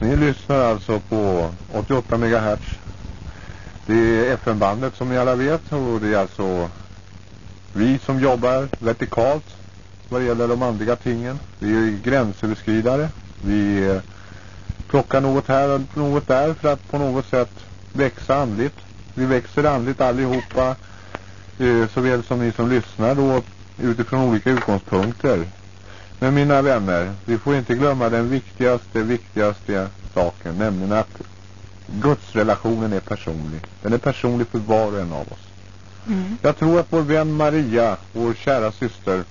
Ni lyssnar alltså på 88 MHz. Det är FN-bandet som ni alla vet och det är alltså vi som jobbar vertikalt vad det gäller de andliga tingen. Vi är gränsöverskridare. Vi eh, plockar något här och något där för att på något sätt växa andligt. Vi växer andligt allihopa eh, såväl som ni som lyssnar då utifrån olika utgångspunkter. Men mina vänner, vi får inte glömma den viktigaste, viktigaste saken, nämligen att gudsrelationen är personlig. Den är personlig för var och en av oss. Mm. Jag tror att vår vän Maria, vår kära syster,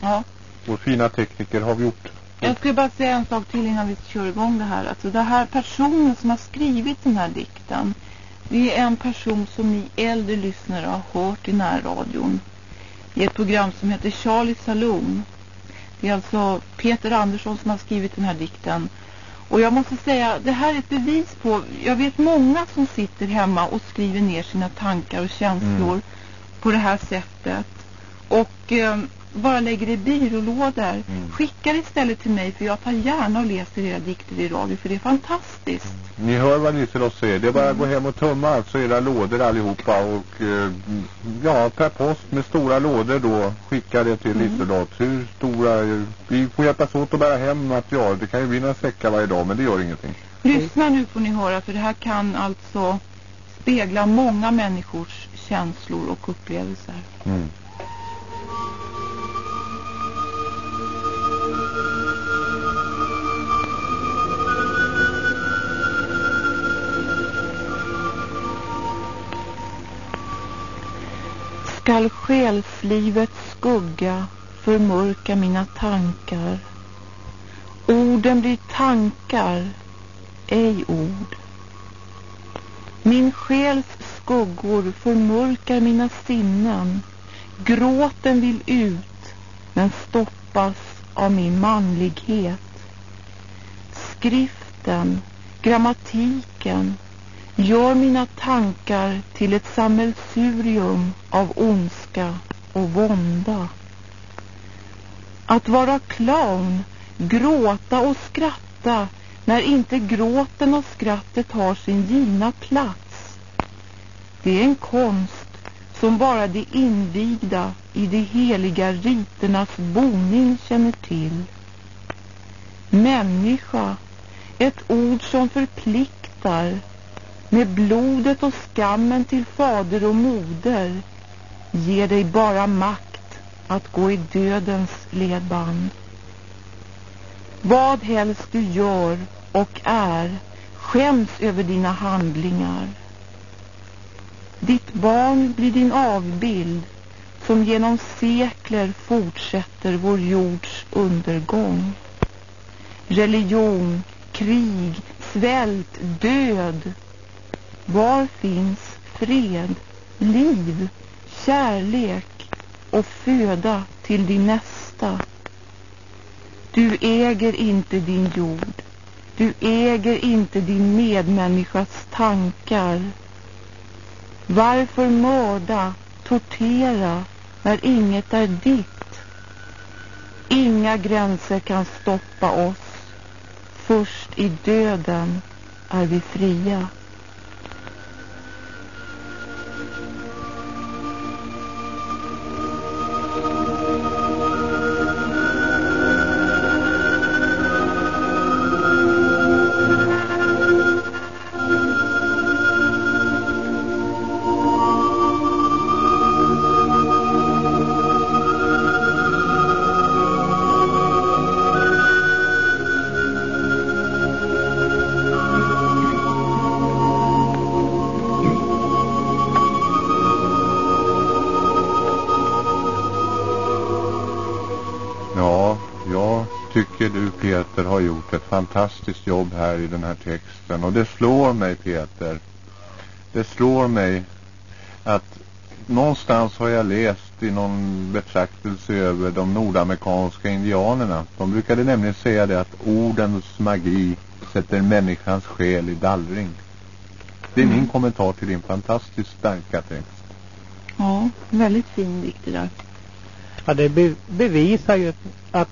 ja. vår fina tekniker har gjort. Jag skulle bara säga en sak till innan vi kör igång det här. Alltså det här personen som har skrivit den här dikten, det är en person som ni äldre lyssnare har hört i närradion i ett program som heter Charlie Saloon. Det är alltså Peter Andersson som har skrivit den här dikten. Och jag måste säga, det här är ett bevis på, jag vet många som sitter hemma och skriver ner sina tankar och känslor mm. på det här sättet. Och eh, bara lägger i byrålådor. Mm. Skicka det istället till mig för jag tar gärna och läser era dikter i radio för det är fantastiskt. Mm. Ni hör vad Liselott säger. Det är bara att gå hem och tumma alltså era lådor allihopa och eh, ja, per post med stora lådor då skicka det till mm. Liselott. Hur stora, vi får hjälpas åt att bära hem material. Det kan ju bli några säckar varje dag men det gör ingenting. Lyssna nu får ni höra för det här kan alltså spegla många människors känslor och upplevelser. Mm. Skall själslivets skugga förmörka mina tankar. Orden blir tankar, ej ord. Min själs skuggor förmörkar mina sinnen. Gråten vill ut, men stoppas av min manlighet. Skriften, grammatiken, gör mina tankar till ett sammelsurium av ondska och vånda. Att vara clown, gråta och skratta när inte gråten och skrattet har sin givna plats. Det är en konst som bara de invigda i de heliga riternas boning känner till. Människa, ett ord som förpliktar med blodet och skammen till fader och moder ger dig bara makt att gå i dödens ledband. Vad helst du gör och är skäms över dina handlingar. Ditt barn blir din avbild som genom sekler fortsätter vår jords undergång. Religion, krig, svält, död var finns fred, liv, kärlek och föda till din nästa? Du äger inte din jord. Du äger inte din medmänniskas tankar. Varför mörda, tortera när inget är ditt? Inga gränser kan stoppa oss. Först i döden är vi fria. Peter har gjort ett fantastiskt jobb här i den här texten. Och det slår mig Peter. Det slår mig att någonstans har jag läst i någon betraktelse över de nordamerikanska indianerna. De brukade nämligen säga det att ordens magi sätter människans själ i dallring. Det är mm. min kommentar till din fantastiskt starka text. Ja, väldigt fin dikt det där ja det be bevisar ju att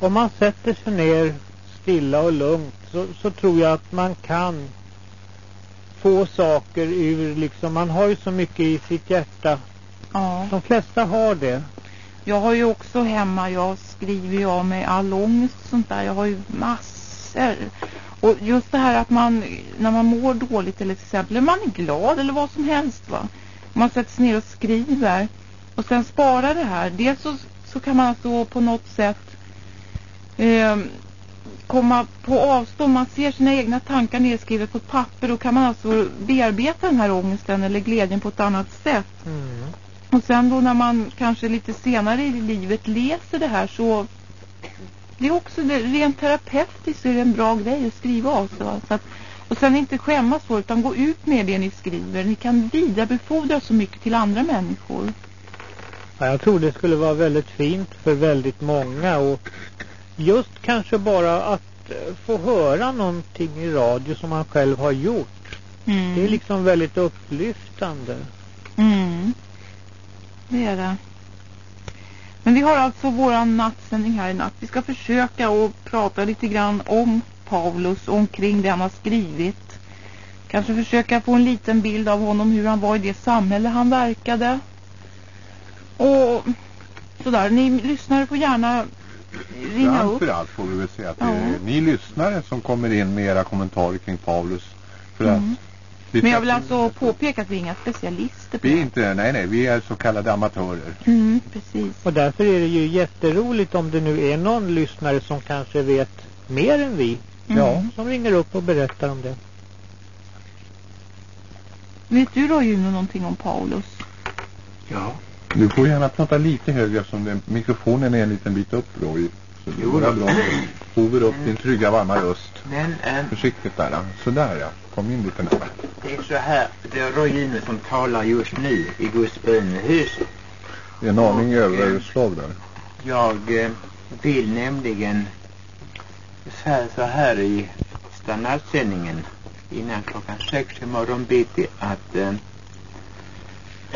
om man sätter sig ner stilla och lugnt så, så tror jag att man kan få saker ur liksom, man har ju så mycket i sitt hjärta. Ja. De flesta har det. Jag har ju också hemma, jag skriver ju av mig all ångest och sånt där. Jag har ju massor. Och just det här att man, när man mår dåligt eller till exempel, man är glad eller vad som helst va. Man sätter sig ner och skriver. Och sen sparar det här. Dels så, så kan man alltså på något sätt eh, komma på avstånd. Man ser sina egna tankar nedskrivet på papper. Då kan man alltså bearbeta den här ångesten eller glädjen på ett annat sätt. Mm. Och sen då när man kanske lite senare i livet läser det här så det är också det, rent terapeutiskt är det en bra grej att skriva av. Så att, och sen inte skämmas för utan gå ut med det ni skriver. Ni kan vidarebefordra så mycket till andra människor. Ja, jag tror det skulle vara väldigt fint för väldigt många och just kanske bara att eh, få höra någonting i radio som man själv har gjort. Mm. Det är liksom väldigt upplyftande. Mm. Det är det. Men vi har alltså våran nattsändning här i natt. Vi ska försöka att prata lite grann om Paulus och omkring det han har skrivit. Kanske försöka få en liten bild av honom, hur han var i det samhälle han verkade. Och sådär, ni lyssnare får gärna ringa upp. Framförallt får vi väl säga att det Ja. är ni lyssnare som kommer in med era kommentarer kring Paulus. För Mm. att vi Men jag vill alltså påpeka att vi är inga specialister på Vi är inte, nej nej, vi är så kallade amatörer. Mm, precis. Och därför är det ju jätteroligt om det nu är någon lyssnare som kanske vet mer än vi. Mm. Ja, som ringer upp och berättar om det. Vet du då Juno någonting om Paulus? Ja, Du får gärna prata lite högre eftersom det, mikrofonen är en liten bit upp då. i- Så det Jo då. bra hover upp din trygga varma röst. men eh, Försiktigt där. Sådär ja. Kom in lite närmare. det är så här. Det är Roy Juno som talar just nu i Guds bönehus. Det är en aning eh, överslag där. Jag eh, vill nämligen säga så här i standardsändningen innan klockan sex i morgon bitti att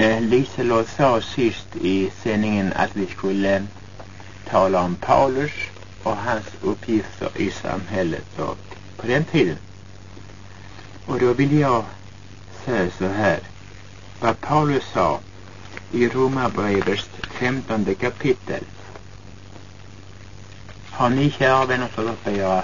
eh, Liselott sa sist i sändningen att vi skulle eh, tala om Paulus och hans uppgifter i samhället och på den tiden. Och då vill jag säga så här. Vad Paulus sa i Romarbrevets femtonde kapitel. Har ni kära vänner försökt att göra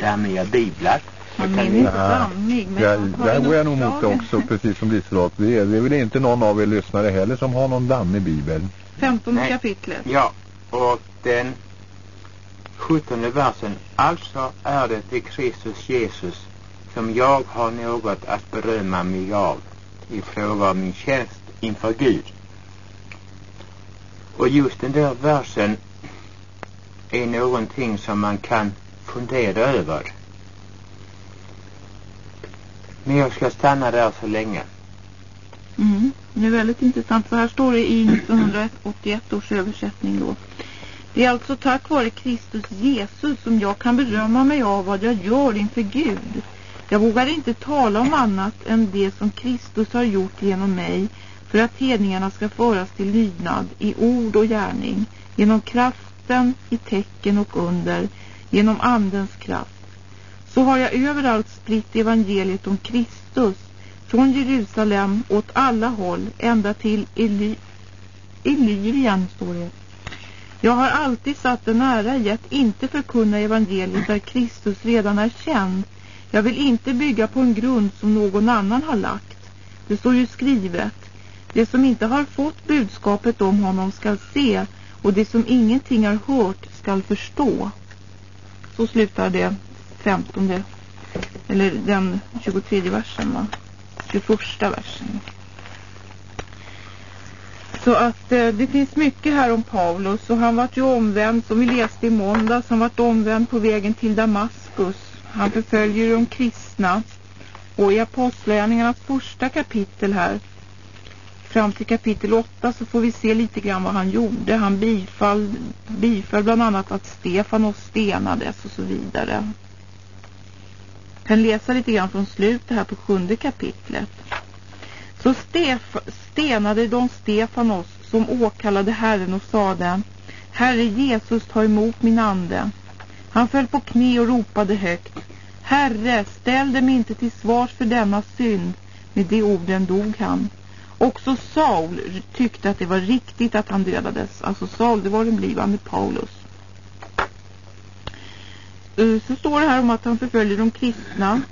dammiga biblar? Han är inte dammig. Men Där, jag har där går jag nog mot det uppslag. också, precis som Liselott. Det är, det är väl inte någon av er lyssnare heller som har någon dammig bibel. 15 Nej. kapitlet. Ja, och den sjuttonde versen. Alltså är det i Kristus Jesus som jag har något att berömma mig av i fråga om min tjänst inför Gud. Och just den där versen är någonting som man kan fundera över. Men jag ska stanna där så länge. Mm. Det är väldigt intressant för här står det i 1981 års översättning då. Det är alltså tack vare Kristus Jesus som jag kan berömma mig av vad jag gör inför Gud. Jag vågar inte tala om annat än det som Kristus har gjort genom mig för att hedningarna ska föras till lydnad i ord och gärning, genom kraften i tecken och under, genom andens kraft. Så har jag överallt spritt evangeliet om Kristus från Jerusalem åt alla håll ända till Ely... Elyrien, står det. Jag har alltid satt en ära i att inte förkunna evangeliet där Kristus redan är känd. Jag vill inte bygga på en grund som någon annan har lagt. Det står ju skrivet. Det som inte har fått budskapet om honom skall se och det som ingenting har hört skall förstå. Så slutar det 15 eller den 23 versen va? 21 versen. Så att eh, det finns mycket här om Paulus och han vart ju omvänd som vi läste i måndags. Han vart omvänd på vägen till Damaskus. Han förföljer de kristna. Och i apostlärningarnas första kapitel här fram till kapitel 8 så får vi se lite grann vad han gjorde. Han bifall, bifall bland annat att Stefanos stenades och så vidare. Kan läsa lite grann från slutet här på sjunde kapitlet. Så Stef stenade de Stefanos som åkallade Herren och sade Herre Jesus ta emot min ande. Han föll på knä och ropade högt. Herre, ställ dem inte till svars för denna synd. Med de orden dog han. Också Saul tyckte att det var riktigt att han dödades. Alltså Saul, det var den blivande Paulus. Eh, så står det här om att han förföljer de kristna.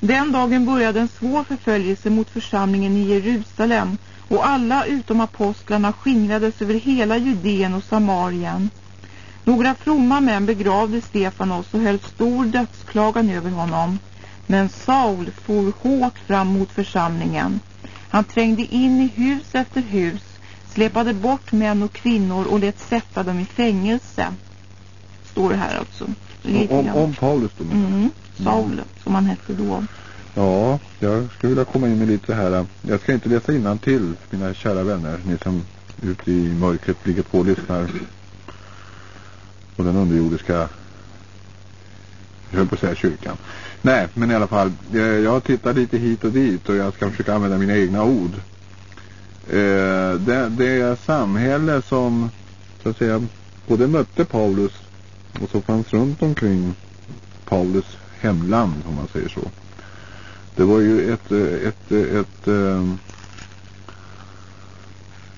Den dagen började en svår förföljelse mot församlingen i Jerusalem och alla utom apostlarna skingrades över hela Judeen och Samarien. Några fromma män begravde Stefanos och höll stor dödsklagan över honom. Men Saul for hårt fram mot församlingen. Han trängde in i hus efter hus, släpade bort män och kvinnor och lät sätta dem i fängelse. Står det här alltså. Om, om Paulus då? Mm, Saul, mm. som han hette då. Ja, jag skulle vilja komma in med lite här. Jag ska inte läsa innan till mina kära vänner, ni som ute i mörkret ligger på och lyssnar på den underjordiska jag höll på att säga kyrkan. Nej, men i alla fall, eh, jag har tittat lite hit och dit och jag ska försöka använda mina egna ord. Eh, det, det samhälle som så att säga både mötte Paulus och som fanns runt omkring Paulus hemland om man säger så. Det var ju ett, eh, ett, eh, ett, ett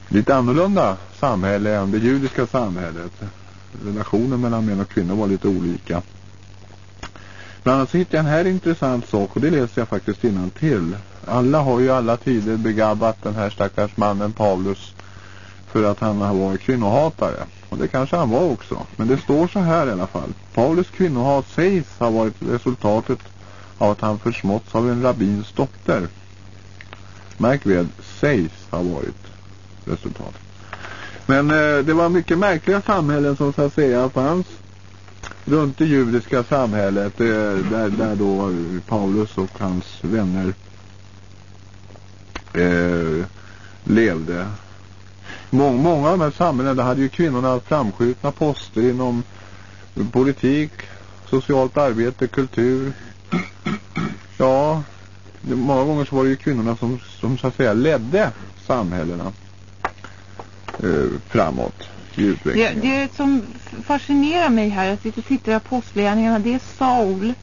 lite annorlunda samhälle än det judiska samhället. Relationen mellan män och kvinnor var lite olika. Bland annat så hittade jag en här intressant sak och det läser jag faktiskt innan till. Alla har ju alla tider begabbat den här stackars mannen Paulus för att han har varit kvinnohatare. Och det kanske han var också. Men det står så här i alla fall. Paulus kvinnohat sägs ha varit resultatet av att han försmåtts av en rabbins dotter. Märk väl, sägs ha varit resultatet. Men eh, det var mycket märkliga samhällen som så att säga fanns runt det judiska samhället eh, där, där då Paulus och hans vänner eh, levde. Mång, många av de här samhällena hade ju kvinnorna framskjutna poster inom politik, socialt arbete, kultur. Ja, många gånger så var det ju kvinnorna som, som så att säga ledde samhällena eh, framåt i utvecklingen. Det, det som fascinerar mig här, jag sitter och tittar i apostlagärningarna, det är Saul.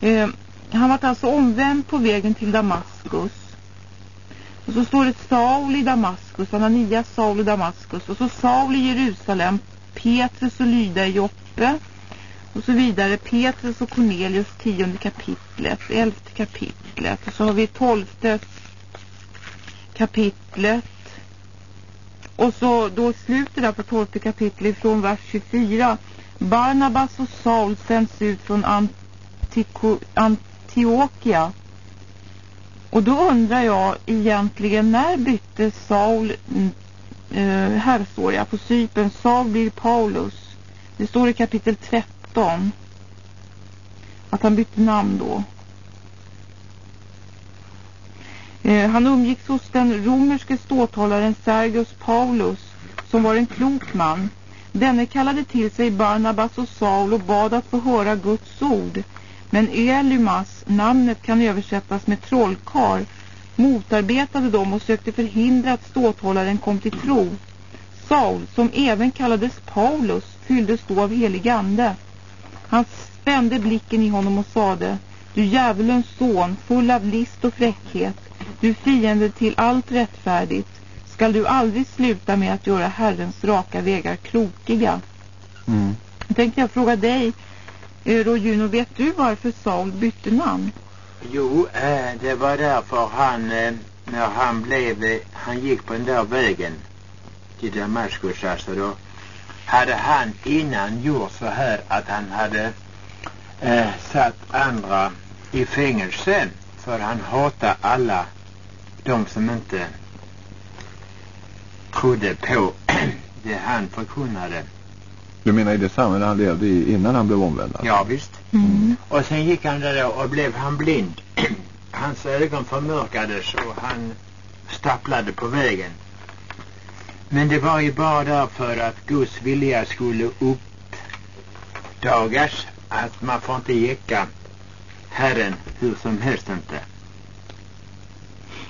Eh, han var alltså omvänd på vägen till Damaskus. Och så står det Saul i Damaskus, Ananias Saul i Damaskus. Och så Saul i Jerusalem, Petrus och Lyda i Joppe. Och så vidare, Petrus och Cornelius tionde kapitlet, elfte kapitlet. Och så har vi tolfte kapitlet och så då slutet där på 12 kapitlet från vers 24. Barnabas och Saul sänds ut från Antiko Antiochia. Och då undrar jag egentligen när bytte Saul eh, äh, här står jag på sypen Saul blir Paulus. Det står i kapitel 13 att han bytte namn då. Eh, han umgicks hos den romerske ståthållaren Sergius Paulus som var en klok man. Denne kallade till sig Barnabas och Saul och bad att få höra Guds ord. Men Elymas, namnet kan översättas med trollkar, motarbetade dem och sökte förhindra att ståthållaren kom till tro. Saul, som även kallades Paulus, fylldes då av helig ande. Han spände blicken i honom och sade, du djävulens son, full av list och fräckhet, du fiende till allt rättfärdigt, skall du aldrig sluta med att göra Herrens raka vägar krokiga. Mm. Tänkte jag fråga dig, Eh, Rojuno, vet du varför Saul bytte namn? Jo, eh, det var därför han, eh, när han blev, eh, han gick på den där vägen till Damaskus, alltså då hade han innan gjort så här att han hade eh, satt andra i fängelse för han hatade alla de som inte trodde på det han förkunnade. Du menar i det samhälle han levde i innan han blev omvänd? Alltså? Ja visst. Mm. Och sen gick han där och blev han blind. Hans ögon förmörkades och han stapplade på vägen. Men det var ju bara därför att Guds vilja skulle uppdagas att man får inte jäcka Herren hur som helst inte.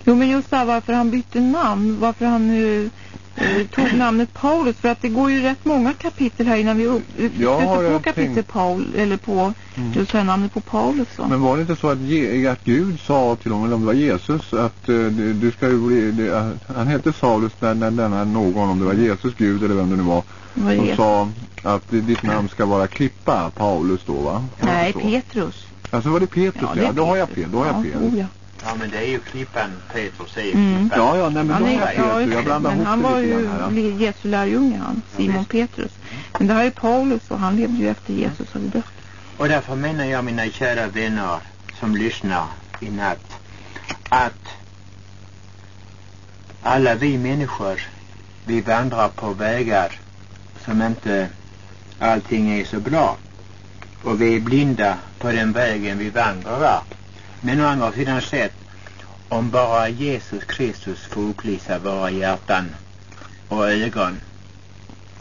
Jo men just det här varför han bytte namn, varför han nu eh, tog namnet Paulus för att det går ju rätt många kapitel här innan vi upp, stöter på kapitel tänkt- Paul eller på Mm. just här namnet på Paulus så. Men var det inte så att, Je- att Gud sa till honom, eller om det var Jesus, att eh, du, ska ju bli, det, han hette Saulus när, när denna någon, om det var Jesus Gud eller vem det nu var, som det? sa att ditt namn ska vara Klippa, Paulus då va? Nej? Petrus. Alltså var det Petrus ja, det är då har jag fel, då har jag ja, fel. Oh, ja. Ja men det är ju klippan, Petrus är ju Mm. klippan. Ja, ja, nej men Han är, ja, så jag blandar men ihop han var ju här. Jesu lärjunge han, Simon Petrus. Men det här är Paulus och han levde ju efter Jesus hade dött. Och därför menar jag mina kära vänner som lyssnar i natt att alla vi människor vi vandrar på vägar som inte allting är så bra och vi är blinda på den vägen vi vandrar. Men å andra sidan sett om bara Jesus Kristus får upplysa våra hjärtan och ögon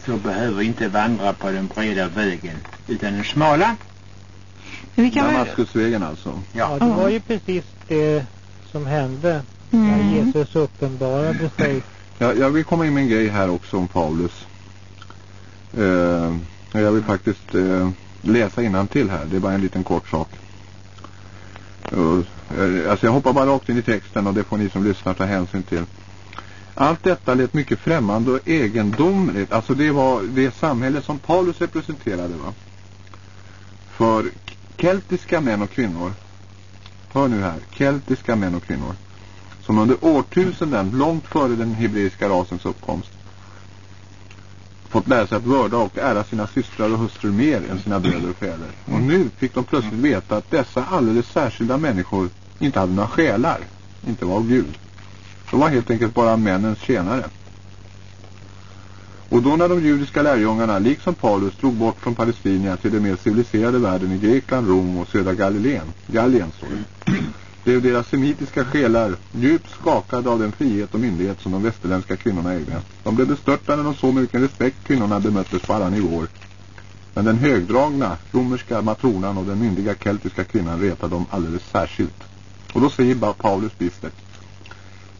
så behöver vi inte vandra på den breda vägen utan den smala. Men vi kan väl... Damaskusvägen alltså. Ja, det var ju precis det som hände när Mm. Jesus uppenbarade sig. Jag, jag vill komma in med en grej här också om Paulus. Eh, jag vill faktiskt eh, läsa till här. Det är bara en liten kort sak. Eh, alltså jag hoppar bara rakt in i texten och det får ni som lyssnar ta hänsyn till. Allt detta lät mycket främmande och egendomligt. Alltså det var det samhälle som Paulus representerade va. För keltiska män och kvinnor. Hör nu här. Keltiska män och kvinnor som under årtusenden, långt före den hebreiska rasens uppkomst, fått lära sig att vörda och ära sina systrar och hustrur mer än sina bröder och fäder. Och nu fick de plötsligt veta att dessa alldeles särskilda människor inte hade några själar, inte var av Gud. De var helt enkelt bara männens tjänare. Och då när de judiska lärjungarna, liksom Paulus, drog bort från Palestina till den mer civiliserade världen i Grekland, Rom och södra Galileen, Gallien står blev deras semitiska själar djupt skakade av den frihet och myndighet som de västerländska kvinnorna ägde. De blev bestörta när de såg med vilken respekt kvinnorna bemöttes på alla nivåer. Men den högdragna romerska matronan och den myndiga keltiska kvinnan retade dem alldeles särskilt. Och då säger bara Paulus bistert.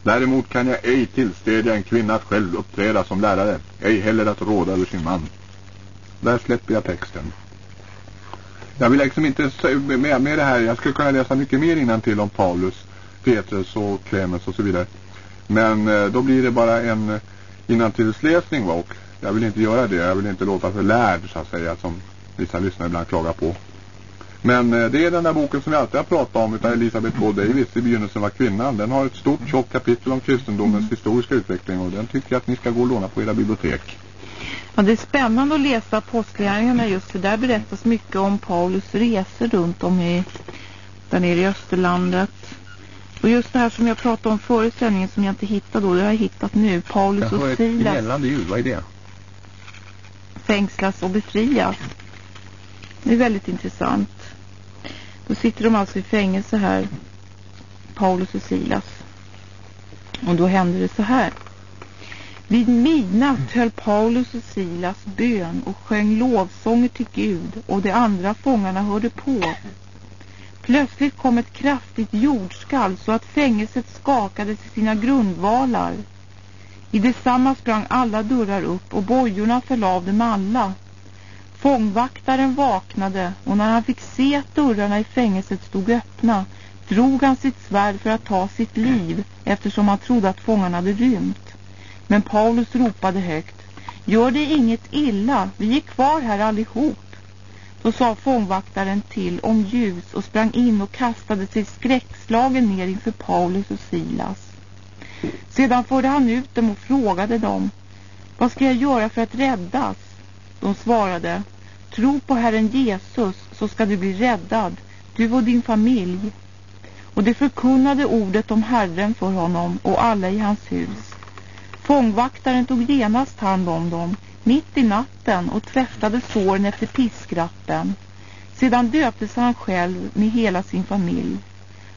Däremot kan jag ej tillstödja en kvinna att själv uppträda som lärare, ej heller att råda över sin man. Där släpper jag texten. Jag vill liksom inte med, med det här, jag skulle kunna läsa mycket mer till om Paulus, Petrus och Clemens och så vidare. Men eh, då blir det bara en eh, innantilläsning va och jag vill inte göra det, jag vill inte låta för lärd så att säga som vissa lyssnare ibland klagar på. Men eh, det är den där boken som vi alltid har pratat om utav Elisabeth K. Davis i begynnelsen var kvinnan. Den har ett stort tjockt kapitel om kristendomens historiska utveckling och den tycker jag att ni ska gå och låna på era bibliotek. Ja, det är spännande att läsa apostlagärningarna just för där berättas mycket om Paulus resor runt om i, där nere i Österlandet. Och just det här som jag pratade om förra sändningen som jag inte hittade då, det har jag hittat nu. Paulus och Silas gällande ljud, vad är det? fängslas och befrias. Det är väldigt intressant. Då sitter de alltså i fängelse här, Paulus och Silas. Och då händer det så här. Vid midnatt höll Paulus och Silas bön och sjöng lovsånger till Gud och de andra fångarna hörde på. Plötsligt kom ett kraftigt jordskalv så att fängelset skakades i sina grundvalar. I detsamma sprang alla dörrar upp och bojorna föll av dem alla. Fångvaktaren vaknade och när han fick se att dörrarna i fängelset stod öppna drog han sitt svärd för att ta sitt liv eftersom han trodde att fångarna hade rymt. Men Paulus ropade högt. Gör det inget illa, vi är kvar här allihop. Då sa fångvaktaren till om ljus och sprang in och kastade sig skräckslagen ner inför Paulus och Silas. Sedan förde han ut dem och frågade dem. Vad ska jag göra för att räddas? De svarade. Tro på Herren Jesus så ska du bli räddad, du och din familj. Och de förkunnade ordet om Herren för honom och alla i hans hus. Fångvaktaren tog genast hand om dem mitt i natten och tvättade såren efter piskrappen. Sedan döptes han själv med hela sin familj.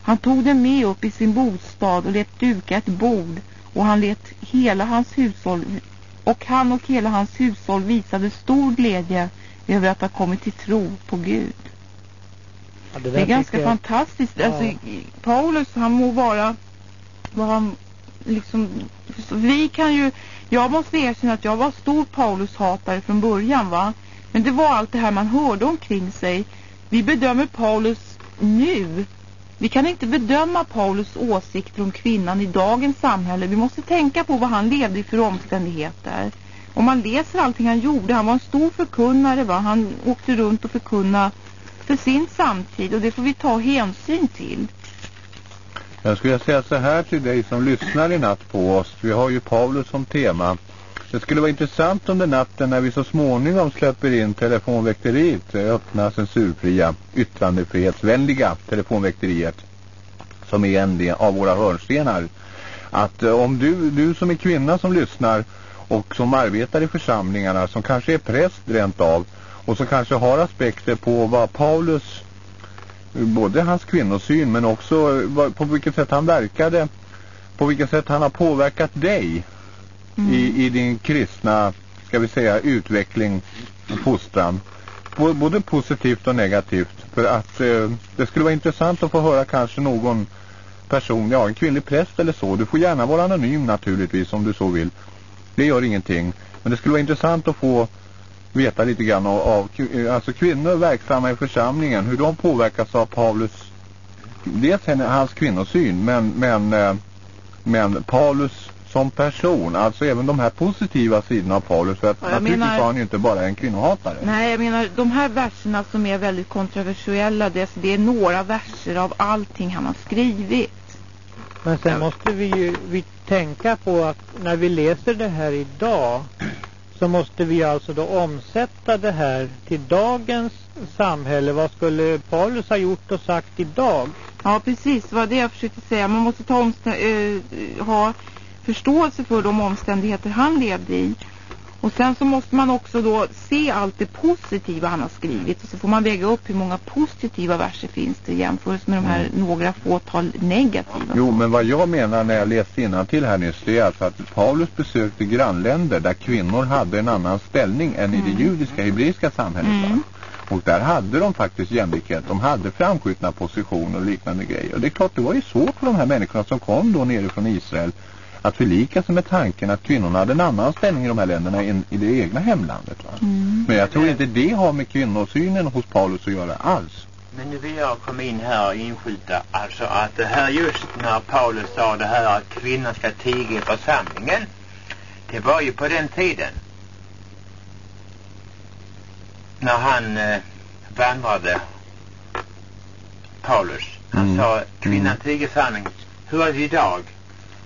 Han tog dem med upp i sin bostad och lät duka ett bord och han lät hela hans hushåll och han och hela hans hushåll visade stor glädje över att ha kommit till tro på Gud. Ja, där Det är ganska jag- fantastiskt. Ja. Alltså, Paulus han må vara vad han liksom, vi kan ju, jag måste erkänna att jag var stor Paulus-hatare från början va. Men det var allt det här man hörde omkring sig. Vi bedömer Paulus nu. Vi kan inte bedöma Paulus åsikter om kvinnan i dagens samhälle. Vi måste tänka på vad han levde i för omständigheter. Om man läser allting han gjorde, han var en stor förkunnare va. Han åkte runt och förkunna för sin samtid och det får vi ta hänsyn till. Jag skulle säga så här till dig som lyssnar i natt på oss. Vi har ju Paulus som tema. Det skulle vara intressant under natten när vi så småningom släpper in telefonväkteriet, det öppna censurfria, yttrandefrihetsvänliga telefonväkteriet som är en av våra hörnstenar. Att eh, om du, du som är kvinna som lyssnar och som arbetar i församlingarna, som kanske är präst rent av och som kanske har aspekter på vad Paulus både hans kvinnosyn men också på vilket sätt han verkade på vilket sätt han har påverkat dig mm. i, i din kristna ska vi säga utveckling och fostran både positivt och negativt. För att eh, det skulle vara intressant att få höra kanske någon person, ja en kvinnlig präst eller så. Du får gärna vara anonym naturligtvis om du så vill. Det gör ingenting. Men det skulle vara intressant att få veta lite grann av, av alltså kvinnor verksamma i församlingen, hur de påverkas av Paulus, dels hans kvinnosyn, men, men, eh, men Paulus som person, alltså även de här positiva sidorna av Paulus, för att naturligtvis menar, var han ju inte bara en kvinnohatare. Nej, jag menar de här verserna som är väldigt kontroversiella, det, det är några verser av allting han har skrivit. Men sen måste vi ju vi tänka på att när vi läser det här idag så måste vi alltså då omsätta det här till dagens samhälle. Vad skulle Paulus ha gjort och sagt idag? Ja, precis. Vad det jag försökte säga. Man måste ta äh, ha förståelse för de omständigheter han levde i. Och sen så måste man också då se allt det positiva han har skrivit. Och så får man väga upp hur många positiva verser finns det jämfört med de här mm. några fåtal negativa. Jo, men vad jag menar när jag läste till här nyss det är alltså att Paulus besökte grannländer där kvinnor hade en annan ställning än mm. i det judiska, hebreiska samhället. Mm. Och där hade de faktiskt jämlikhet. De hade framskjutna positioner och liknande grejer. Och det är klart, det var ju svårt för de här människorna som kom då nerifrån Israel att förlika sig med tanken att kvinnorna hade en annan ställning i de här länderna än i det egna hemlandet. Mm. Men jag tror inte det har med kvinnosynen hos Paulus att göra alls. Men nu vill jag komma in här och inskjuta alltså att det här just när Paulus sa det här att kvinnan ska tiga i församlingen det var ju på den tiden när han eh, vandrade Paulus. Han mm. sa kvinnan mm. tiger i församlingen. Hur är det idag?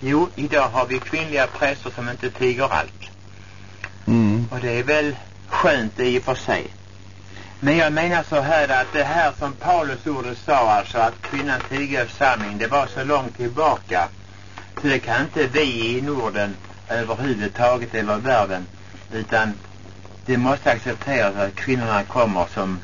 Jo, idag har vi kvinnliga präster som inte tiger allt. Mm. Och det är väl skönt i och för sig. Men jag menar så här att det här som Paulus ordet sa alltså att kvinnan tiger församlingen det var så långt tillbaka så det kan inte vi i Norden överhuvudtaget eller världen utan det måste accepteras att kvinnorna kommer som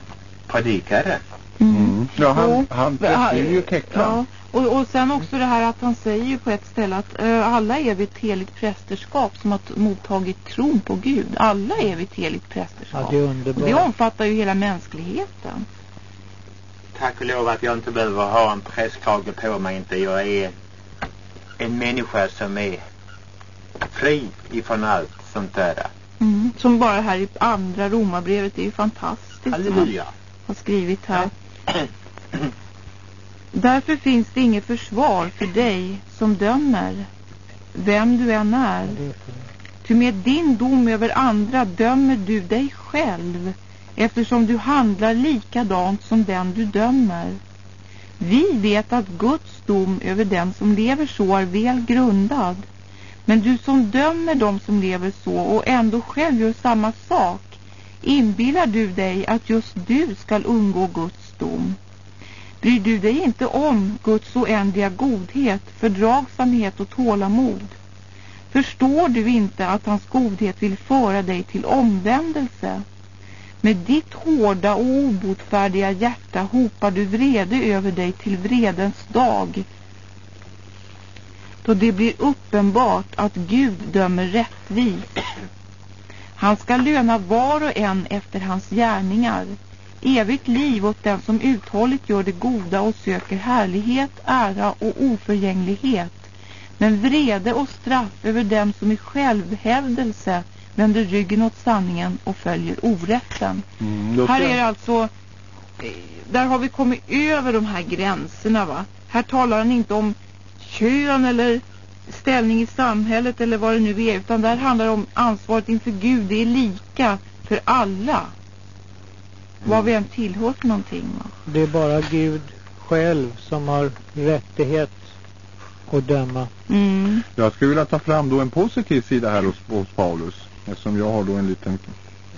predikare. Mm. Mm. Ja, han, han, han ju teckna. Ja. Och, och sen också det här att han säger ju på ett ställe att uh, alla är vid ett heligt prästerskap som har mottagit tron på Gud. Alla är vid ett heligt prästerskap. Ja, det, är underbart. det omfattar ju hela mänskligheten. Tack och lov att jag inte behöver ha en prästkrage på mig inte. Jag är en människa som är fri ifrån allt sånt där. Mm, som bara här i andra romabrevet är ju fantastiskt. Halleluja. Har skrivit här. Därför finns det inget försvar för dig som dömer, vem du än är. Ty med din dom över andra dömer du dig själv, eftersom du handlar likadant som den du dömer. Vi vet att Guds dom över den som lever så är väl grundad. Men du som dömer dem som lever så och ändå själv gör samma sak, inbillar du dig att just du skall undgå Guds dom. Bryr du dig inte om Guds oändliga godhet, fördragsamhet och tålamod? Förstår du inte att hans godhet vill föra dig till omvändelse? Med ditt hårda och obotfärdiga hjärta hopar du vrede över dig till vredens dag. Då det blir uppenbart att Gud dömer rättvist. Han ska löna var och en efter hans gärningar evigt liv åt den som uthålligt gör det goda och söker härlighet, ära och oförgänglighet. men vrede och straff över dem som i självhävdelse vänder ryggen åt sanningen och följer orätten. Mm, Här är det alltså, eh, där har vi kommit över de här gränserna va. Här talar han inte om kön eller ställning i samhället eller vad det nu är. Utan där handlar det om ansvaret inför Gud. Det är lika för alla. Vad vi än tillhör för någonting va. Det är bara Gud själv som har rättighet att döma. Mm. Jag skulle vilja ta fram då en positiv sida här hos, hos Paulus. Eftersom jag har då en liten,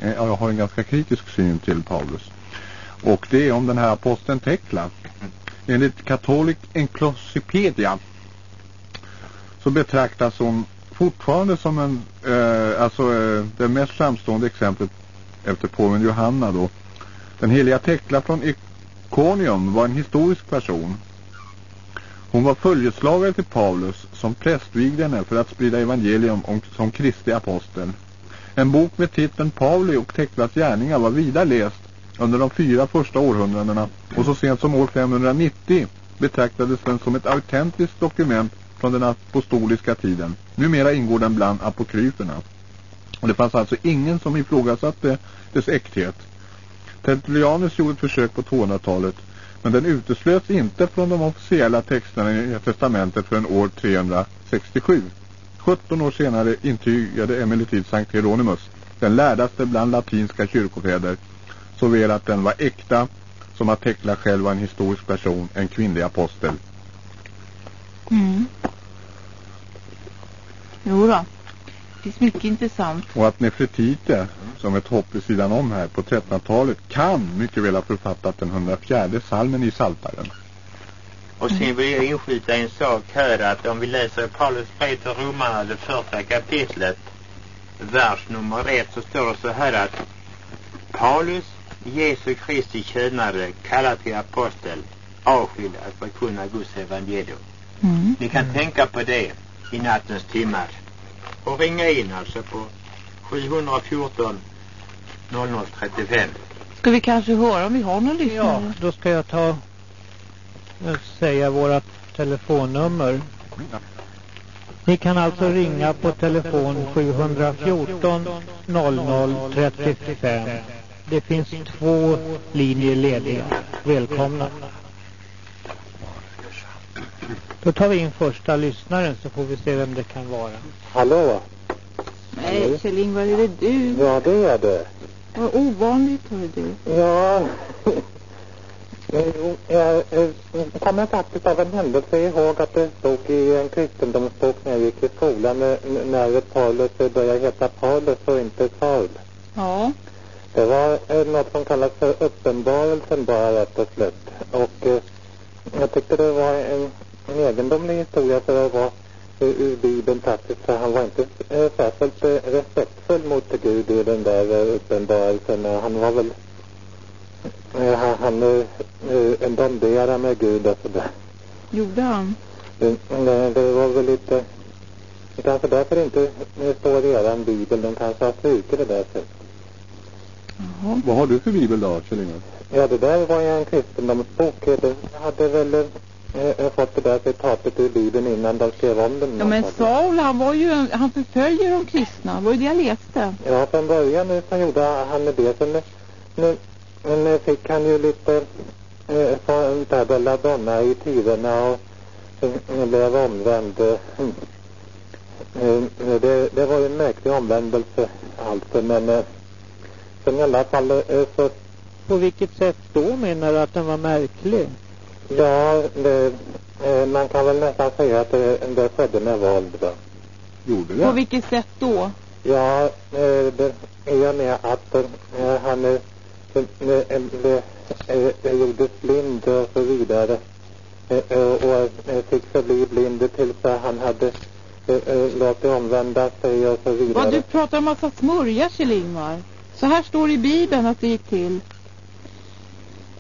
eh, jag har en ganska kritisk syn till Paulus. Och det är om den här aposteln Tekla. Enligt Catholic Encyclopedia så betraktas hon fortfarande som en, eh, alltså eh, det mest framstående exemplet efter påven Johanna då. Den heliga Tekla från Ikonium var en historisk person. Hon var följeslagare till Paulus som prästvigde henne för att sprida evangelium om, som Kristi apostel. En bok med titeln Pauli och Teklas gärningar var vida läst under de fyra första århundradena och så sent som år 590 betraktades den som ett autentiskt dokument från den apostoliska tiden. Numera ingår den bland apokryferna. Och det fanns alltså ingen som ifrågasatte dess äkthet. Tertullianus gjorde ett försök på 200-talet men den uteslöts inte från de officiella texterna i testamentet förrän år 367. 17 år senare intygade emellertid Sankt Hieronymus, den lärdaste bland latinska kyrkofäder, såväl att den var äkta som att Tekla själv var en historisk person, en kvinnlig apostel. Mm. Jo då. Finns mycket intressant. Och att Nefretite, som ett hopp vid sidan om här på 1300-talet, kan mycket väl ha författat den 104 salmen i Saltaren. Och sen vill jag inskjuta en sak här att om vi läser Paulus brev till romarna, det första kapitlet, vers nummer ett, så står det så här att Paulus, Jesu Kristi tjänare, kallad till apostel, avskild att förkunna Guds evangelium. Mm. Ni kan tänka på det i nattens timmar. Och ringa in alltså på 714 0035. Ska vi kanske höra om vi har någon Ja, lyssnare? då ska jag ta och säga våra telefonnummer. Ni kan alltså ringa på telefon 714 0035. Det finns två linjer lediga. Välkomna. Då tar vi in första lyssnaren så får vi se vem det kan vara. Hallå? Nej, Kjell-Ingvar, är det du? Ja, det är det. Vad ovanligt, hör du. Ja, Jo, jag eh, kommer faktiskt av en händelse ihåg att det stod i en kristendomsbok när jag gick i skolan eh, när Paulus började heta Paulus och inte Saul. Ja. Det var eh, något som kallas för uppenbarelsen bara rätt och slätt. Och eh, jag tyckte det var en, en egendomlig historia för att vara ur, Bibeln faktiskt. För han var inte eh, särskilt eh, respektfull mot Gud i den där eh, uppenbarelsen. Eh, Han var väl eh, han, han eh, eh, en domderare med Gud och sådär. Gjorde han? Det, det, det var väl lite kanske därför inte eh, står i eran bibel. De kanske har strukit det där sen. Jaha. Vad har du för bibel då, Kjell? Ja, det där var ju en kristendomsbok. Det hade väl eh, eh, fått det där citatet ur Bibeln innan de skrev om den. Ja, men Saul, han var ju, en, han förföljer de kristna. Det var ju det jag läste. Ja, från början nu så gjorde han det. Sen nu, nu, nu fick han ju lite eh, sånt där belladonna i tiderna och eh, blev omvänd. eh, Eh, det, det var ju en märklig omvändelse alltså, men eh, sen i alla fall eh, så På vilket sätt då menar du att den var märklig? Ja, det, eh, man kan väl nästan säga att det, det skedde med våld. Va? Gjorde På det? vilket sätt då? Ja, eh, det i och med att eh, han gjordes blind och så vidare och fick förbli blind tills han hade låtit omvända sig och så vidare. Vad du pratar om massa smörja, Kjell-Ingvar. Så här står det i Bibeln att det gick till.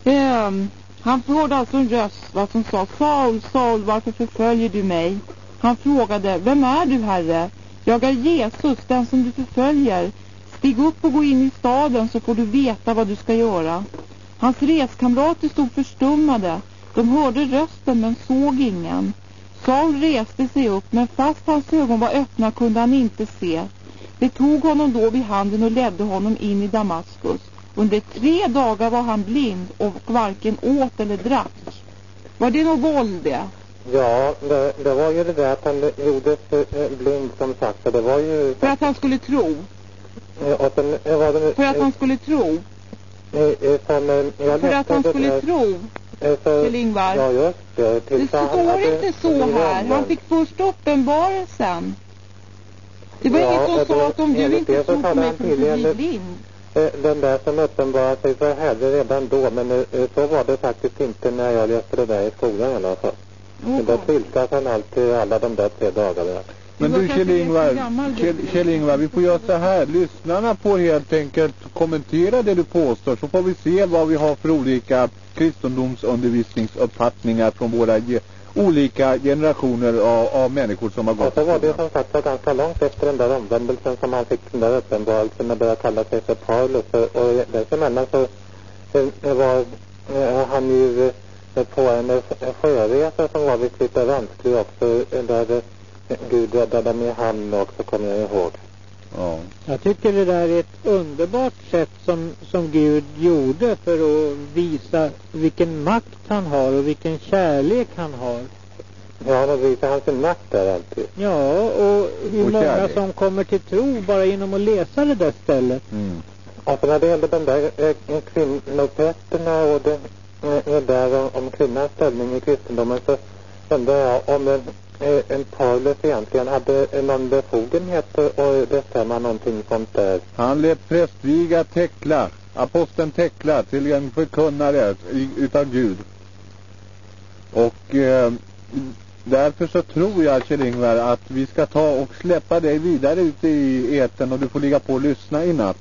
Ehm, han hörde alltså en röst va, som sa Saul, Saul, varför förföljer du mig? Han frågade, vem är du herre? Jag är Jesus, den som du förföljer. Stig upp och gå in i staden så får du veta vad du ska göra. Hans reskamrater stod förstummade. De hörde rösten men såg ingen. Saul reste sig upp, men fast hans ögon var öppna kunde han inte se. De tog honom då vid handen och ledde honom in i Damaskus. Under tre dagar var han blind och varken åt eller drack. Var det något våld det? Ja, det, det var ju det där att han gjordes eh, blind som sagt. Det var ju... För att han skulle tro? eh, Och sen eh, var det... För att han skulle tro? eh, eh, Som eh, För att han det skulle tro? eh, så- Kjell-Ingvar? Ja, just det. Det Tills han står inte så här. Han fick först uppenbarelsen. Det var Ja, ingen som sa det- att om du inte det tror på mig så blir blind. Eh, Den där som uppenbarade sig för Herre redan då, men eh, så var det faktiskt inte när jag läste det där i skolan i alla fall. Men då Jaha. tillsatt han alltid alla de där tre dagarna. Men du Kjell-Ingvar. Kjell- Kjell-Ingvar, vi får göra så här. Lyssnarna får helt enkelt kommentera det du påstår så får vi se vad vi har för olika kristendomsundervisningsuppfattningar från våra olika generationer av, av människor som har gått så i var det som var ganska långt efter den där omvändelsen som han fick den där uppenbarelsen och började kalla sig för Paulus. Och, och dessemellan så var eh, han ju eh, på en eh, sjöresa som var lite vansklig också där Gud räddade dem i hamn också kommer jag ihåg. Ja. Jag tycker det där är ett underbart sätt som, som Gud gjorde för att visa vilken makt han har och vilken kärlek han har. Ja, då visar han sin makt där alltid. Ja, och hur Och många kärlek. som kommer till tro bara genom att läsa det där stället. Mm. Alltså när det gällde de där eh, kvinnoprästerna och det eh, där om, om kvinnans ställning i kristendomen så undrar jag om en, eh, en Paulus egentligen hade eh, någon befogenhet att bestämma någonting sånt där. Han lät prästviga Tekla, aposteln Tekla, till en förkunnare utav Gud. Och eh, därför så tror jag Kjell-Ingvar att vi ska ta och släppa dig vidare ute i eten och du får ligga på och lyssna i natt.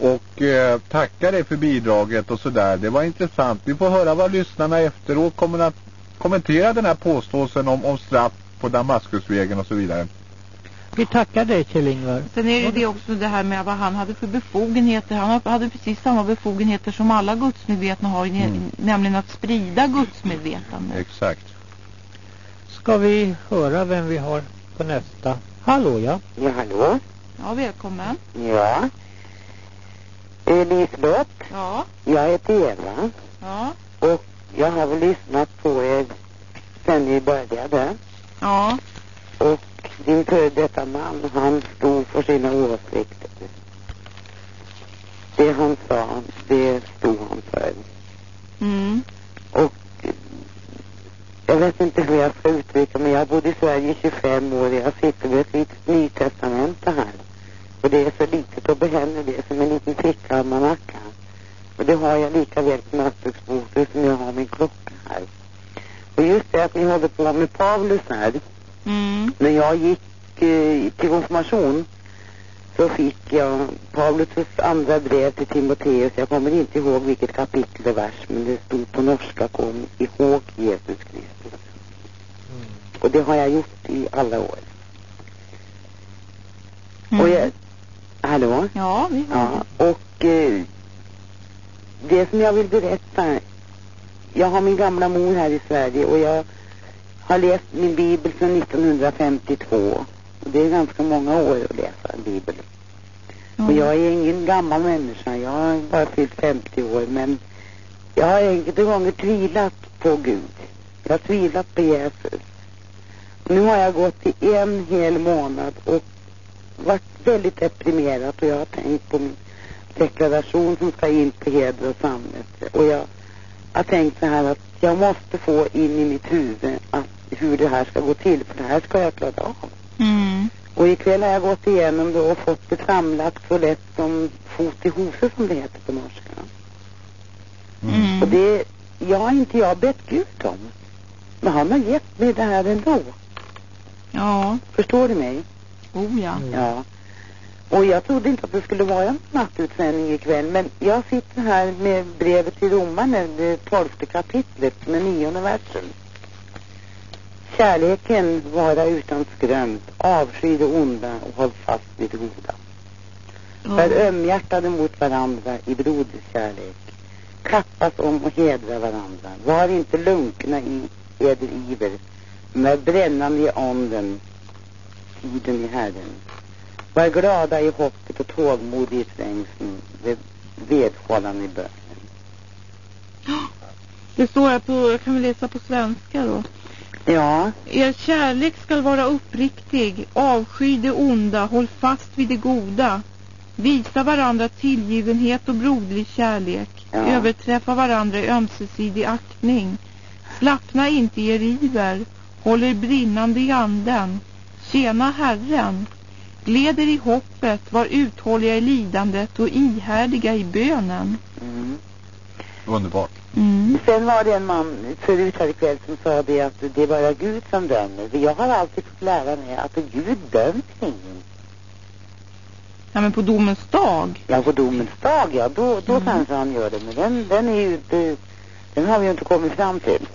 Och eh, tacka dig för bidraget och sådär. Det var intressant. Vi får höra vad lyssnarna efteråt kommer att kommentera den här påståelsen om, om straff på Damaskusvägen och så vidare. Vi tackar dig Kjell-Ingvar. Sen är det det också det här med vad han hade för befogenheter. Han hade precis samma befogenheter som alla gudsmedvetna har, Mm. nämligen att sprida gudsmedvetande. Exakt. Ska vi höra vem vi har på nästa? Hallå ja. Ja, hallå? Ja, välkommen. Ja. Liselott, Ja, jag heter Eva ja, och jag har väl lyssnat på er sen ni började. ja. Och din före detta man, han stod för sina åsikter. Det han sa, det stod han för. Mm. Och jag vet inte hur jag ska uttrycka mig. Jag har bott i Sverige i 25 år. Jag sitter med ett litet nytestamente här. Och det är så litet och behäller det som en liten fickalmanacka. Och det har jag lika väl på nattduksbordet som jag har min klocka här. Och just det att ni håller på med Paulus här. Mm. När jag gick eh, till konfirmation så fick jag Paulus andra brev till Timoteus. Jag kommer inte ihåg vilket kapitel och vers men det stod på norska kom ihåg Jesus Kristus. Och det har jag gjort i alla år. Mm. Och jag, hallå? Ja, vi har Ja, och eh, det som jag vill berätta. Jag har min gamla mor här i Sverige och jag har läst min bibel sedan 1952. Och det är ganska många år att läsa bibeln. det. Och jag är ingen gammal människa. Jag har bara fyllt 50 år. Men jag har enkelt gånger tvivlat på Gud. Jag har tvivlat på Jesus. Nu har jag gått i en hel månad och varit väldigt deprimerad. Och jag har tänkt på min deklaration som ska in på heder och samvete. Och jag har tänkt så här att jag måste få in i mitt huvud att hur det här ska gå till. För det här ska jag klara av. Mm. Och ikväll har jag gått igenom det och fått det framlagt så lätt som fot i hose som det heter på norska. Mm. Och det, jag har inte jag bett Gud om. Men han har gett mig det här ändå. Ja, Förstår du mig? oh ja. Ja. Och jag trodde inte att det skulle vara en nattutsändning ikväll. Men jag sitter här med brevet till romarna, det tolfte kapitlet med nionde versen. Kärleken vara utan skrömt, avsky det onda och håll fast vid det goda. Var ömhjärtade mot varandra i broderskärlek. Kappas om och hedra varandra. Var inte lunkna i eder iver. med brännande anden, tiden i Herren. Var glada i hoppet och tågmodiga i trängseln, ved- vedhållande i bönen. Det står här på, jag kan väl läsa på svenska då. Ja, Er kärlek skall vara uppriktig, avsky det onda, håll fast vid det goda. Visa varandra tillgivenhet och broderlig kärlek. Ja. Överträffa varandra i ömsesidig aktning. Slappna inte i er iver. Håll er brinnande i anden. Tjäna Herren. Gled er i hoppet, var uthålliga i lidandet och ihärdiga i bönen. mm. Underbart. Mm. Sen var det en man förut här ikväll som sa det att det är bara Gud som dömer. För jag har alltid fått lära mig att Gud dömer ingen. Ja men på domens dag. Ja, på domens dag, ja, då, då Mm. kanske han gör det. Men den, den är ju inte, den har vi ju inte kommit fram till.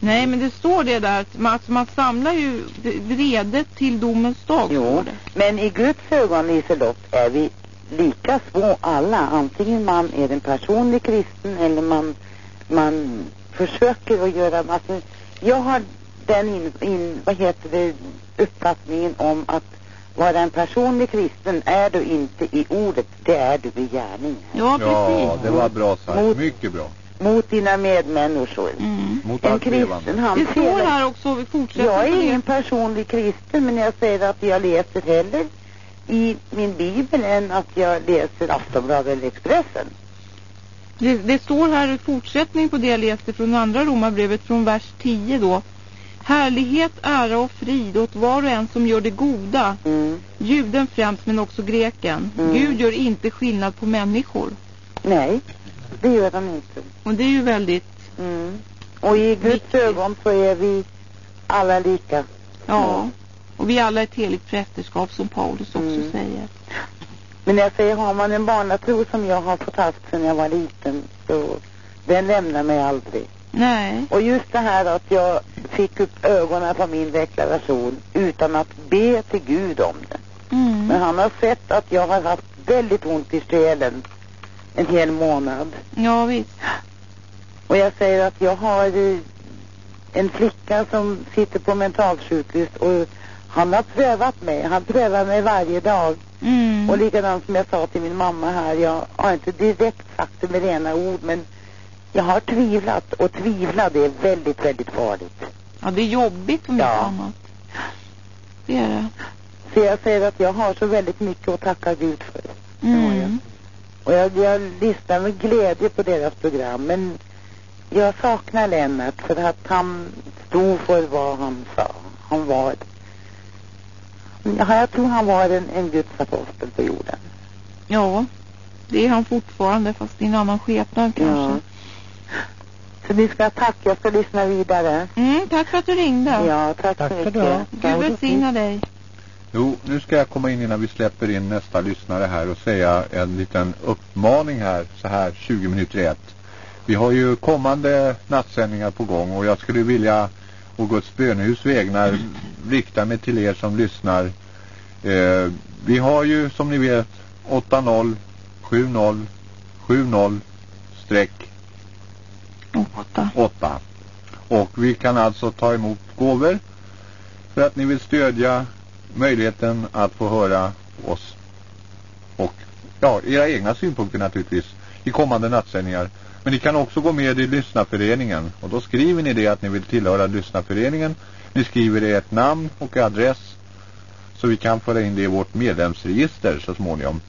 Nej men det står det där att man, alltså man samlar ju vrede till domens dag. Jo, men i Guds ögon, Liselott, är vi lika små alla. Antingen man är en personlig kristen eller man, man försöker att göra... Alltså, jag har den in, in, vad heter det, uppfattningen om att vara en personlig kristen är du inte i ordet, det är du i gärningen. Ja Ja, precis. det var bra sagt. Mot- Mycket bra. Mot dina medmänniskor. Mm. Mot En kristen, han Det står här också, vi fortsätter Jag är ingen personlig kristen men jag säger att jag läser hellre i min bibel än att jag läser Aftonbladet eller Expressen. Det, det står här i fortsättning på det jag läste från andra romarbrevet från vers 10 då. Härlighet, ära och frid åt var och en som gör det goda. Mm. Juden främst men också greken. Mm. Gud gör inte skillnad på människor. Nej, det gör de inte. Och det är ju väldigt, Mm. Och i Guds Viktigt. ögon så är vi alla lika. ja. Och vi alla är ett heligt prästerskap som Paulus också Mm. säger. Men jag säger, har man en barnatro som jag har fått haft sedan jag var liten så den lämnar mig aldrig. Nej. Och just det här att jag fick upp ögonen på min deklaration utan att be till Gud om det. Men Mm. han har sett att jag har haft väldigt ont i själen en hel månad. Ja visst. Och jag säger att jag har en flicka som sitter på mentalsjukhus och han har prövat mig. Han prövar mig varje dag. Mm. Och likadant som jag sa till min mamma här, jag har inte direkt sagt det med rena ord men jag har tvivlat och tvivla det är väldigt, väldigt farligt. Ja det är jobbigt om Ja. inte annat. Det är det. Så jag säger att jag har så väldigt mycket att tacka Gud för. Mm. Och jag, jag lyssnar med glädje på deras program men jag saknar Lennart för att han stod för vad han sa. Han var, ja, jag tror han var en, en Guds apostel på jorden. Ja. Det är han fortfarande fast i en annan skepnad kanske. Så ni ska tacka, jag ska lyssna vidare. Mm, tack för att du ringde. Ja, tack, Tack så mycket. du ha. Gud välsigna dig. Jo, nu ska jag komma in innan vi släpper in nästa lyssnare här och säga en liten uppmaning här så här 20 minuter i ett. Vi har ju kommande nattsändningar på gång och jag skulle vilja å Guds bönehus vägnar rikta mig till er som lyssnar. Eh, vi har ju som ni vet 80 70 70 streck Åtta. 8. Och vi kan alltså ta emot gåvor för att ni vill stödja möjligheten att få höra oss och ja, era egna synpunkter naturligtvis i kommande nattsändningar. Men ni kan också gå med i lyssnarföreningen och då skriver ni det att ni vill tillhöra lyssnarföreningen. Ni skriver ert namn och adress så vi kan föra in det i vårt medlemsregister så småningom.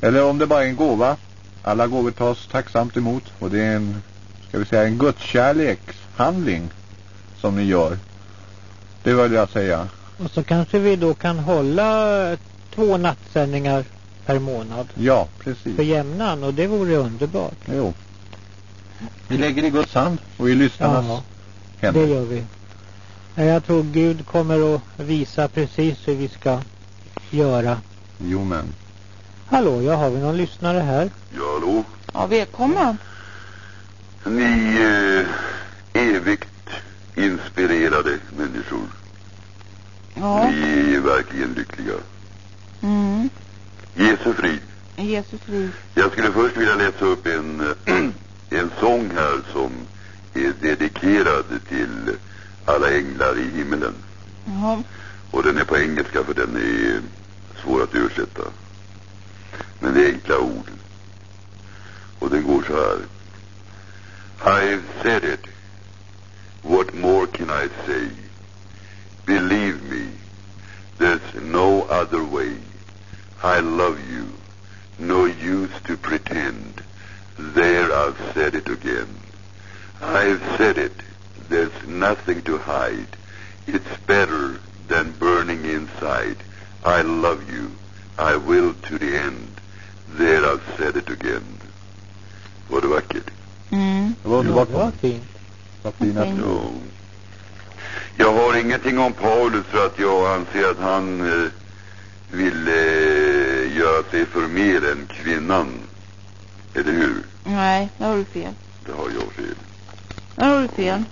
Eller om det bara är en gåva. Alla gåvor tas tacksamt emot och det är en, ska vi säga, en gudskärlekshandling som ni gör. Det vill jag säga. Och så kanske vi då kan hålla två nattsändningar per månad Ja, precis. för jämnan och det vore underbart. Jo. Vi lägger i Guds hand och i lyssnarnas Ja, händer. det gör vi. Ja, Jag tror Gud kommer att visa precis hur vi ska göra. Jo men. Hallå, ja, har vi någon lyssnare här? Ja, hallå? Ja, välkommen. Ni eh, evigt inspirerade människor. Ja. Ni är verkligen lyckliga. Mm. Jesu frid. Jesus frid. Jag skulle först vilja läsa upp en, en sång här som är dedikerad till alla änglar i himmelen. Jaha. Och den är på engelska för den är svår att översätta. Men det är enkla ord. Och den går så här. I've said it. What more can I say? Believe me, there's no other way. I love you. No use to pretend. There I've said it again. I've said it. There's nothing to hide. It's better than burning inside. I love you. I will to the end. There I've said it again. Var det vackert? Mm. Det var underbart. Ja, vad fint. Vad Jag har ingenting om Paulus för att jag anser att han eh, vill eh, göra sig för mer än kvinnan. Eller hur? Nej, där har du fel. Det har jag fel. Där har du fel.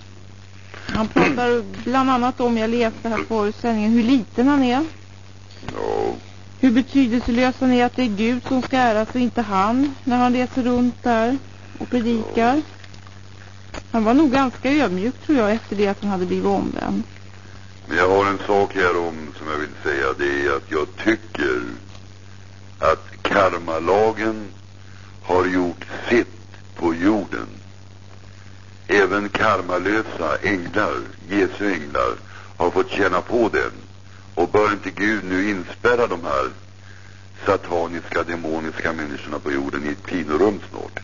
Han pratar bland annat om, jag läste här förut sändningen, hur liten han är. Ja. Hur betydelselös han är att det är Gud som ska äras och inte han när han reser runt där och predikar. Han var nog ganska ödmjuk tror jag efter det att han hade blivit omvänd. Men jag har en sak här om som jag vill säga. Det är att jag tycker att karmalagen har gjort sitt på jorden. Även karmalösa änglar, Jesu änglar, har fått känna på den. Och bör inte Gud nu inspärra de här sataniska, demoniska människorna på jorden i ett pinorum snart?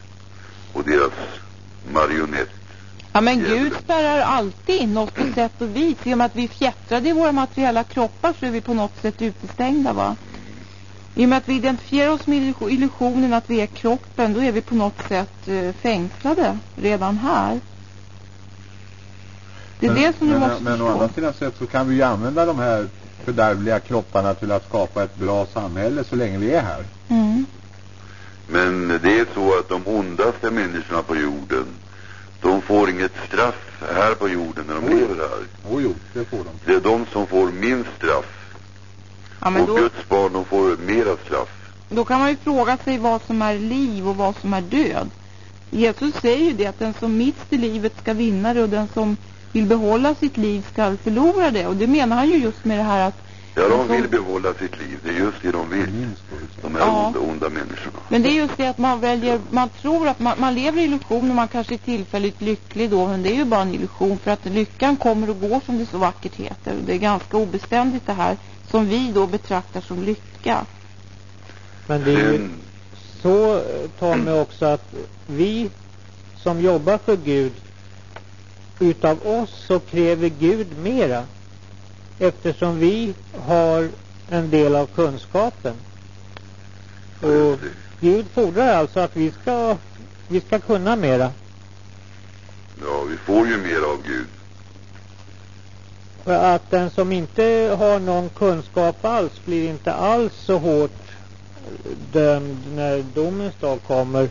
Och deras marionett. Ja men. Gud spärrar alltid in oss på sätt och vis. I och med att vi är fjättrade i våra materiella kroppar så är vi på något sätt utestängda va. I och med att vi identifierar oss med illusion- illusionen att vi är kroppen då är vi på något sätt eh, fängslade redan här. Det är men, det som du men, måste men å förstå. andra sidan så kan vi ju använda de här fördärvliga kropparna till att skapa ett bra samhälle så länge vi är här. Mm. Men det är så att de ondaste människorna på jorden, de får inget straff här på jorden när de Mm. lever här. Jo, jo, det får de. Det är de som får minst straff. Ja men och då, Guds barn, de får mera straff. då kan man ju fråga sig vad som är liv och vad som är död. Jesus säger ju det att den som mister livet ska vinna det och den som vill behålla sitt liv ska förlora det. Och det menar han ju just med det här att Ja, de Alltså- vill behålla sitt liv. Det är just det de vill. De här Ja. onda, onda människorna. Men det är just det att man väljer, man tror att man, man lever i illusion och man kanske är tillfälligt lycklig då, men det är ju bara en illusion för att lyckan kommer och går som det så vackert heter. Det är ganska obeständigt det här som vi då betraktar som lycka. Men det är ju så Tommy också att vi som jobbar för Gud utav oss så kräver Gud mera eftersom vi har en del av kunskapen. Och Gud fordrar alltså att vi ska, vi ska kunna mera. ja, vi får ju mer av Gud. Och Att den som inte har någon kunskap alls blir inte alls så hårt dömd när domens dag kommer.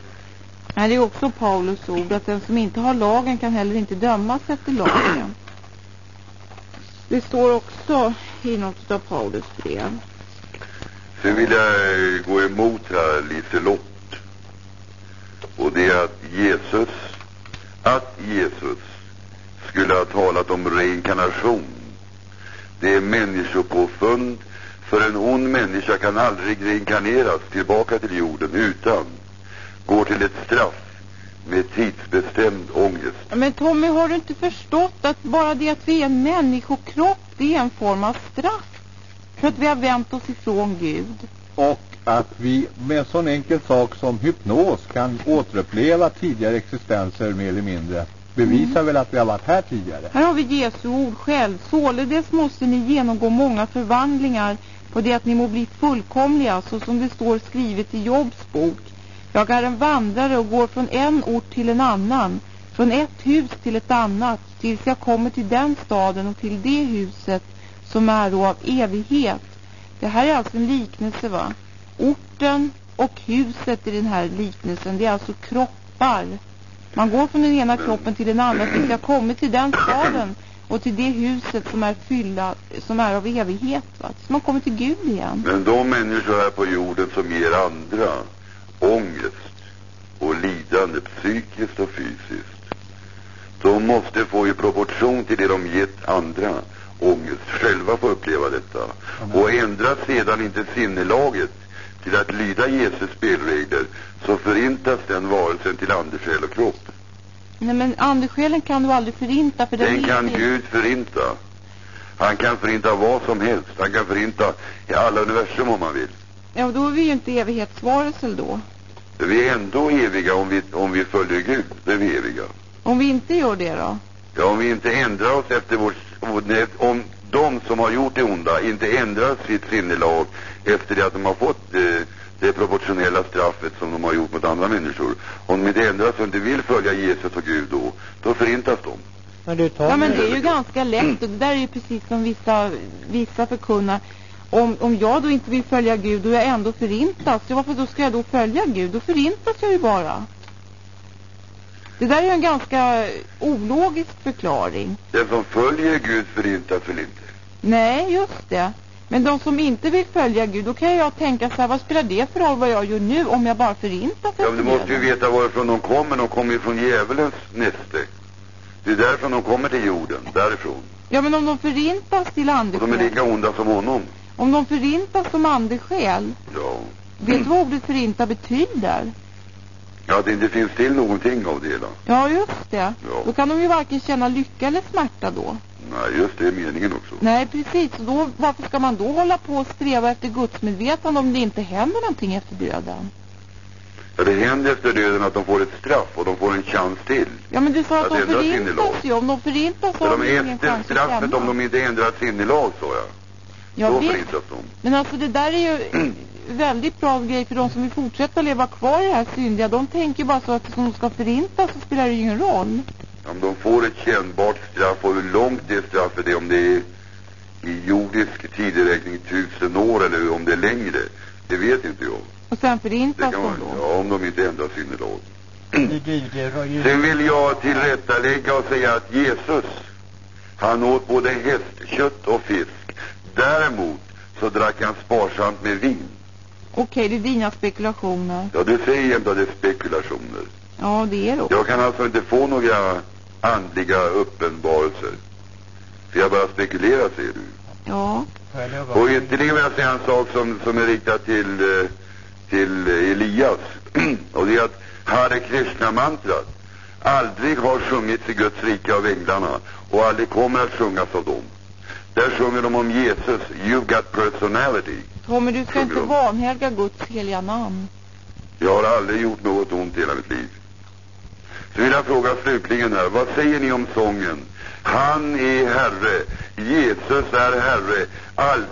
Men det är också Paulus ord att den som inte har lagen kan heller inte dömas efter lagen. Det står också i något av Paulus brev. Sen vill jag eh, gå emot här Liselott. Och det är att Jesus, att Jesus skulle ha talat om reinkarnation. Det är människopåfund. För en ond människa kan aldrig reinkarneras tillbaka till jorden utan går till ett straff med tidsbestämd ångest. Men Tommy, har du inte förstått att bara det att vi är en människokropp, det är en form av straff? För att vi har vänt oss ifrån Gud. Och att vi med en sån enkel sak som hypnos kan återuppleva tidigare existenser mer eller mindre. Bevisar väl att vi har varit här tidigare. Här har vi Jesu ord själv. Således måste ni genomgå många förvandlingar på det att ni må bli fullkomliga, så som det står skrivet i Jobs bok. Jag är en vandrare och går från en ort till en annan, från ett hus till ett annat, tills jag kommer till den staden och till det huset som är då av evighet. Det här är alltså en liknelse va? Orten och huset i den här liknelsen, det är alltså kroppar. Man går från den ena kroppen till den andra tills jag kommer till den staden och till det huset som är fylla, som är av evighet va? Tills man kommer till Gud igen. Men de människor här på jorden som ger andra ångest och lidande psykiskt och fysiskt. De måste få i proportion till det de gett andra ångest själva få uppleva detta. Och ändras sedan inte sinnelaget till att lyda Jesu spelregler så förintas den varelsen till ande, själ och kropp. Nej men andesjälen kan du aldrig förinta för den, Den kan inte- Gud förinta. Han kan förinta vad som helst. Han kan förinta i alla universum om han vill. Ja då är vi ju inte evighetsvarelser då. Vi är ändå eviga om vi, om vi följer Gud. Då är vi eviga. Om vi inte gör det då? Ja, om vi inte ändrar oss efter vår... Om de som har gjort det onda inte ändrar sitt sinnelag efter det att de har fått eh, det proportionella straffet som de har gjort mot andra människor. Om de inte ändrar sig och inte vill följa Jesus och Gud då, då förintas de. Men du Ja men det är ju ganska lätt och det där är ju precis som vissa, vissa förkunnar. Om, om jag då inte vill följa Gud är jag ändå förintas. Så varför då ska jag då följa Gud? Då förintas jag ju bara. Det där är en ganska ologisk förklaring. Den som följer Gud förintas väl inte? Nej, just det. Men de som inte vill följa Gud, då kan jag tänka så här, vad spelar det för roll vad jag gör nu om jag bara förintas Ja, men du måste ju veta varifrån de kommer. De kommer ju från djävulens näste. Det är därifrån de kommer till jorden. Därifrån. Ja, men om de förintas till Och de är lika onda som honom. Om de förintas som andesjäl, Ja. vet du vad ordet förinta betyder? Ja, det inte finns till någonting av det hela. Ja, just det. Ja. Då kan de ju varken känna lycka eller smärta då. Nej, just det är meningen också. Nej, precis. Så då, varför ska man då hålla på och sträva efter gudsmedvetande om det inte händer någonting efter döden? Ja, det händer efter döden att de får ett straff och de får en chans till. Ja, men du sa att Att de förintas ju. Om de förintas så har de ingen chans att straffet känna. om de inte ändrar sinnelag, sa jag. Ja, Då visst. förintas de. Men alltså det där är ju väldigt bra grej för de som vill fortsätta leva kvar i det här syndiga. De tänker bara så att eftersom de ska förintas så spelar det ju ingen roll. Om de får ett kännbart straff och hur långt det straffet är, om det är i jordisk tideräkning tusen år eller om det är längre, det vet inte jag. Och sen Det förintas de då. ja, om de inte ändrar och ju- Sen vill jag tillrättalägga och säga att Jesus, han åt både hästkött och fisk. Däremot så drack han sparsamt med vin. Okej, det är dina spekulationer. Ja, du säger jämt att det är spekulationer. Ja, det är det. Jag kan alltså inte få några andliga uppenbarelser. För jag bara spekulerar, säger du. Ja. Och ytterligare vill jag säga en sak som, som är riktad till, eh, till Elias. och det är att Hare Krishna-mantrat aldrig har sjungits i Guds rike av änglarna och aldrig kommer att sjungas av dem. Där sjunger de om Jesus, you've got personality. Tommy, du ska inte de. vanhelga Guds heliga namn. Jag har aldrig gjort något ont i hela mitt liv. Så vill jag fråga slutligen här, vad säger ni om sången? Han är Herre, Jesus är Herre, allt